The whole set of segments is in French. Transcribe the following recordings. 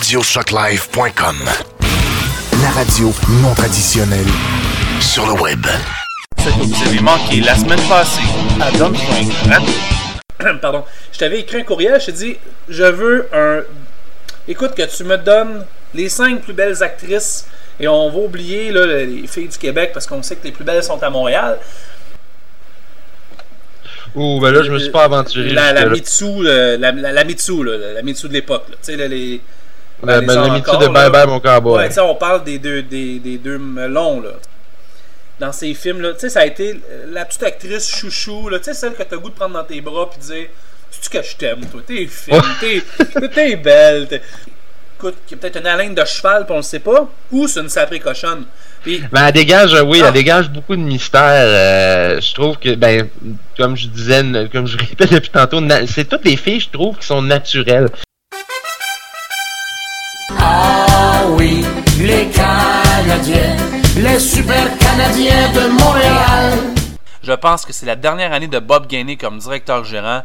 radioshocklife.com. La radio non traditionnelle sur le web. Ce que vous avez manqué la semaine passée à Pardon. Je t'avais écrit un courriel, je t'ai dit je veux un. Écoute, que tu me donnes les cinq plus belles actrices et on va oublier là, les filles du Québec parce qu'on sait que les plus belles sont à Montréal. Ouh, ben là, je me suis pas aventuré. La, la jusque-là. Mitsu, la, la, la, la Mitsu, là, la Mitsu de l'époque. là. Tu sais, les. Ben, la encore, Mitsu de. Bye Bye, mon Ouais, cowboy. tu sais, on parle des deux, des, des deux melons, là. Dans ces films-là, tu sais, ça a été la petite actrice chouchou, là, tu sais, celle que t'as goût de prendre dans tes bras puis dire C'est-tu que je t'aime, toi? T'es fine, t'es, t'es belle. t'es- Écoute, il y a peut-être une haleine de cheval, puis on le sait pas, ou c'est une sacrée cochonne. Puis, Ben, elle dégage, oui, Ah. elle dégage beaucoup de mystère. euh, je trouve que, ben, comme je disais, comme je répète depuis tantôt, na- c'est toutes les filles, je trouve, qui sont naturelles. Ah oui, les Canadiens, les super Canadiens de Montréal. je pense que c'est la dernière année de Bob Gainey comme directeur gérant.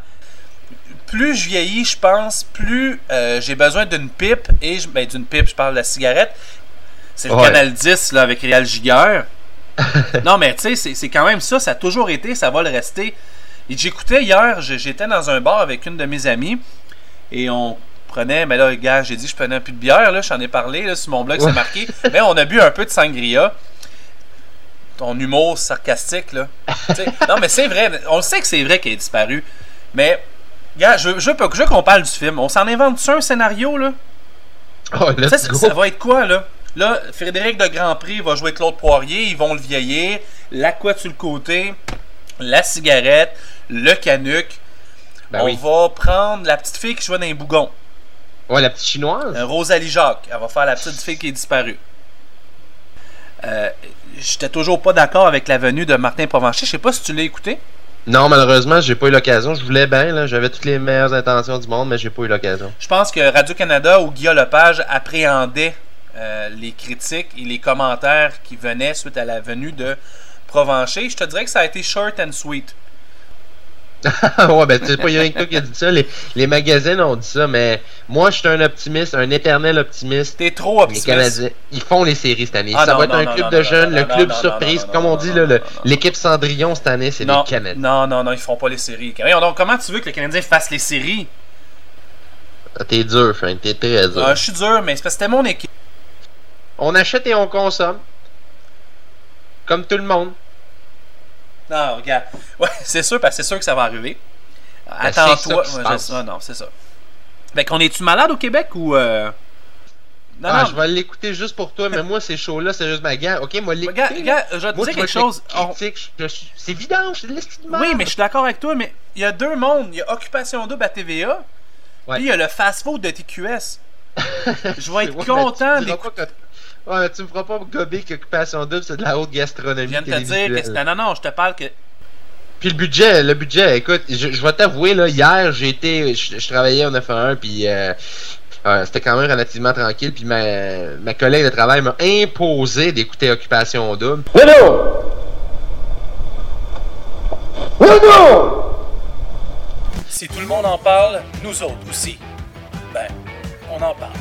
Plus je vieillis, je pense, plus euh, j'ai besoin d'une pipe, et je- ben, d'une pipe, je parle de la cigarette. C'est le Ouais. Canal 10 là, avec Réal Giguère. non, mais tu sais, c'est- c'est quand même ça, ça a toujours été, ça va le rester. Et j'écoutais hier, j'étais dans un bar avec une de mes amies, et on prenait, mais là, gars, j'ai dit, je prenais un peu de bière, là, j'en ai parlé, là, sur mon blog, c'est marqué. Mais on a bu un peu de sangria. Ton humour sarcastique, là. Non, mais c'est vrai, on sait que c'est vrai qu'elle est disparue. Mais, gars, je, je, qu'on parle du film. On s'en invente-tu un scénario, là? Oh, Ça, ça, va être quoi, là? Là, Frédéric de Grand Prix va jouer Claude Poirier, ils vont le vieillir, la couette sur le côté, la cigarette, le canuc. Ben On oui. va prendre la petite fille qui jouait dans les bougons, Ouais, la petite chinoise. euh, Rosalie Jacques. Elle va faire la petite fille qui est disparue. Euh, J'étais toujours pas d'accord avec la venue de Martin Provencher. Je sais pas si tu l'as écouté. Non, malheureusement, j'ai pas eu l'occasion. Je voulais bien, là. J'avais toutes les meilleures intentions du monde, mais j'ai pas eu l'occasion. Je pense que Radio-Canada ou Guillaume Lepage appréhendait euh, les critiques et les commentaires qui venaient suite à la venue de Provencher. Je te dirais que ça a été short and sweet. ouais, ben, c'est pas rien que toi qui a dit ça. Les, les magazines ont dit ça, mais moi, je suis un optimiste, un éternel optimiste. T'es trop Les optimiste. Canadiens, ils font les séries cette année. Ah ça non, va être un club de jeunes, le club surprise. Comme on dit, l'équipe Cendrillon cette année, c'est Non, les Canadiens. non, non, non, ils feront pas les séries. Donc, comment tu veux que les Canadiens fassent les séries? Ah, T'es dur, Frank, t'es très dur. Ah, je suis dur, mais c'est parce que c'était mon équipe. On achète et on consomme. Comme tout le monde. Non, regarde. Ouais, c'est sûr, parce que c'est sûr que ça va arriver. Ben, c'est Attends-toi. Ouais, ah, non, c'est ça. Fait qu'on est-tu malade au Québec ou. euh, Non, ah, non. je vais l'écouter juste pour toi, mais moi, ces shows-là, sérieusement, gars, ok, moi, l'écouter. Regarde, regarde, je vais te Moi, dire quelque chose. On- C'est vidange, c'est de Oui, mais je suis d'accord avec toi, mais il y a deux mondes. Il y a Occupation Double à TVA, Ouais. puis il y a le fast-food de TQS. Je vais être Ouais, content d'écouter. Ouais, mais tu me feras pas gober qu'Occupation Double, c'est de la haute gastronomie Je viens de te dire que. Non, non, je te parle que. Puis le budget, le budget, écoute, je, je vais t'avouer, là, hier, j'ai été, je, je travaillais en 9-1, puis euh, euh, c'était quand même relativement tranquille, puis ma, ma collègue de travail m'a imposé d'écouter Occupation Double. Si tout le monde en parle, nous autres aussi. Ben, on en parle.